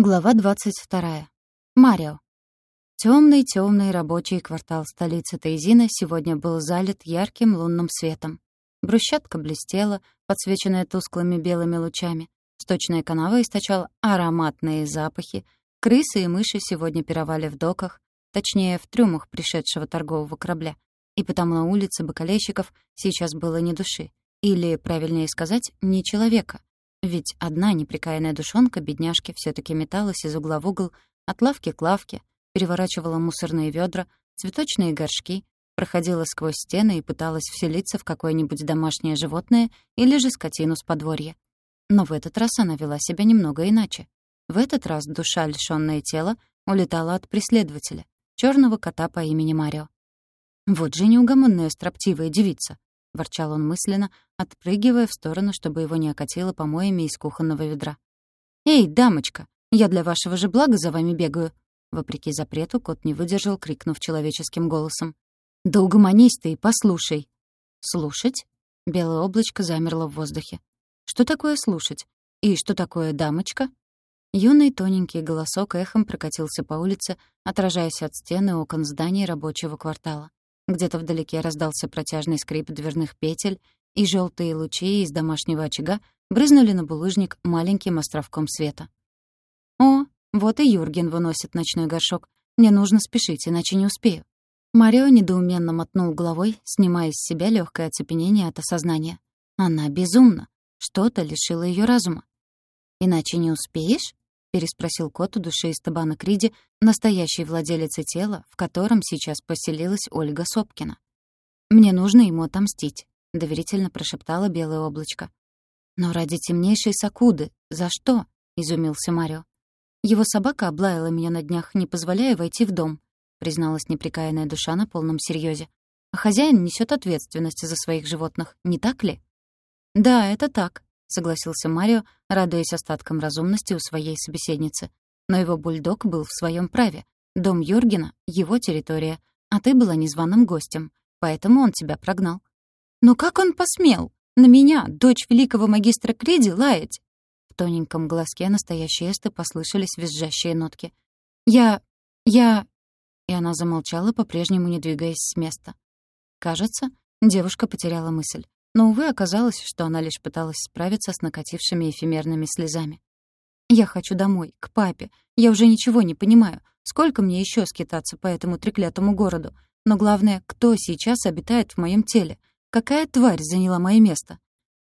Глава 22. Марио. Темный-темный рабочий квартал столицы Тайзина сегодня был залит ярким лунным светом. Брусчатка блестела, подсвеченная тусклыми белыми лучами. Сточная канава источала ароматные запахи. Крысы и мыши сегодня пировали в доках, точнее, в трюмах пришедшего торгового корабля. И потому на улице бакалейщиков сейчас было ни души. Или, правильнее сказать, ни человека. Ведь одна неприкаянная душонка бедняжки все таки металась из угла в угол, от лавки к лавке, переворачивала мусорные ведра, цветочные горшки, проходила сквозь стены и пыталась вселиться в какое-нибудь домашнее животное или же скотину с подворья. Но в этот раз она вела себя немного иначе. В этот раз душа, лишённая тела, улетала от преследователя, черного кота по имени Марио. Вот же неугомонная строптивая девица. — ворчал он мысленно, отпрыгивая в сторону, чтобы его не окатило помоями из кухонного ведра. «Эй, дамочка, я для вашего же блага за вами бегаю!» Вопреки запрету, кот не выдержал, крикнув человеческим голосом. «Да угомонись ты и послушай!» «Слушать?» Белое облачко замерло в воздухе. «Что такое слушать? И что такое дамочка?» Юный тоненький голосок эхом прокатился по улице, отражаясь от стены окон зданий рабочего квартала. Где-то вдалеке раздался протяжный скрип дверных петель, и желтые лучи из домашнего очага брызнули на булыжник маленьким островком света. «О, вот и Юрген выносит ночной горшок. Мне нужно спешить, иначе не успею». Марио недоуменно мотнул головой, снимая с себя легкое оцепенение от осознания. Она безумна. Что-то лишило ее разума. «Иначе не успеешь?» — переспросил кот у души из табана Криди, настоящей владелицы тела, в котором сейчас поселилась Ольга Сопкина. «Мне нужно ему отомстить», — доверительно прошептала белое облачко. «Но ради темнейшей Сакуды. За что?» — изумился Марио. «Его собака облаяла меня на днях, не позволяя войти в дом», — призналась неприкаянная душа на полном серьезе. «А хозяин несет ответственность за своих животных, не так ли?» «Да, это так», — согласился Марио, радуясь остаткам разумности у своей собеседницы. «Но его бульдог был в своем праве. Дом Юргена — его территория, а ты была незваным гостем, поэтому он тебя прогнал». «Но как он посмел? На меня, дочь великого магистра Криди, лаять?» В тоненьком голоске настоящей Эсты послышались визжащие нотки. «Я... я...» И она замолчала, по-прежнему не двигаясь с места. Кажется, девушка потеряла мысль. Но, увы, оказалось, что она лишь пыталась справиться с накатившими эфемерными слезами. «Я хочу домой, к папе. Я уже ничего не понимаю. Сколько мне еще скитаться по этому треклятому городу? Но главное, кто сейчас обитает в моем теле? Какая тварь заняла мое место?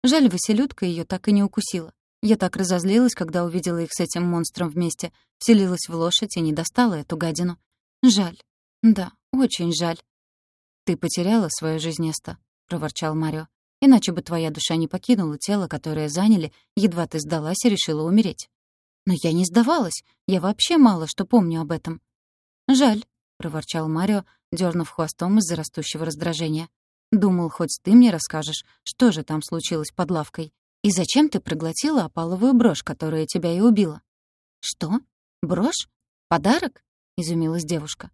Жаль, Василютка ее так и не укусила. Я так разозлилась, когда увидела их с этим монстром вместе, вселилась в лошадь и не достала эту гадину. Жаль. Да, очень жаль. «Ты потеряла свою жизнь, Эста», — проворчал Марио. Иначе бы твоя душа не покинула тело, которое заняли, едва ты сдалась и решила умереть. Но я не сдавалась. Я вообще мало что помню об этом. Жаль, проворчал Марио, дернув хвостом из-за растущего раздражения. Думал, хоть ты мне расскажешь, что же там случилось под лавкой. И зачем ты проглотила опаловую брошь, которая тебя и убила? Что? Брошь? Подарок? изумилась девушка.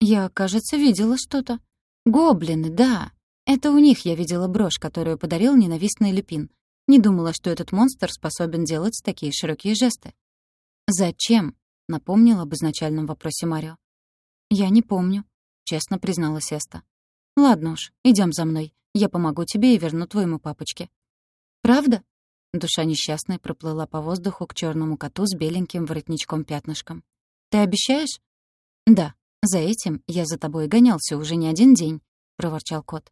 Я, кажется, видела что-то. Гоблины, да. Это у них я видела брошь, которую подарил ненавистный Люпин. Не думала, что этот монстр способен делать такие широкие жесты. «Зачем?» — напомнил об изначальном вопросе Марио. «Я не помню», — честно призналась Эста. «Ладно уж, идем за мной. Я помогу тебе и верну твоему папочке». «Правда?» Душа несчастной проплыла по воздуху к черному коту с беленьким воротничком-пятнышком. «Ты обещаешь?» «Да, за этим я за тобой гонялся уже не один день», — проворчал кот.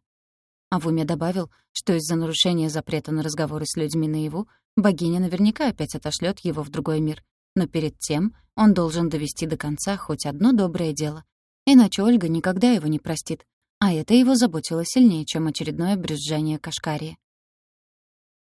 А в уме добавил, что из-за нарушения запрета на разговоры с людьми наяву богиня наверняка опять отошлет его в другой мир. Но перед тем он должен довести до конца хоть одно доброе дело. Иначе Ольга никогда его не простит. А это его заботило сильнее, чем очередное брюзжание Кашкарии.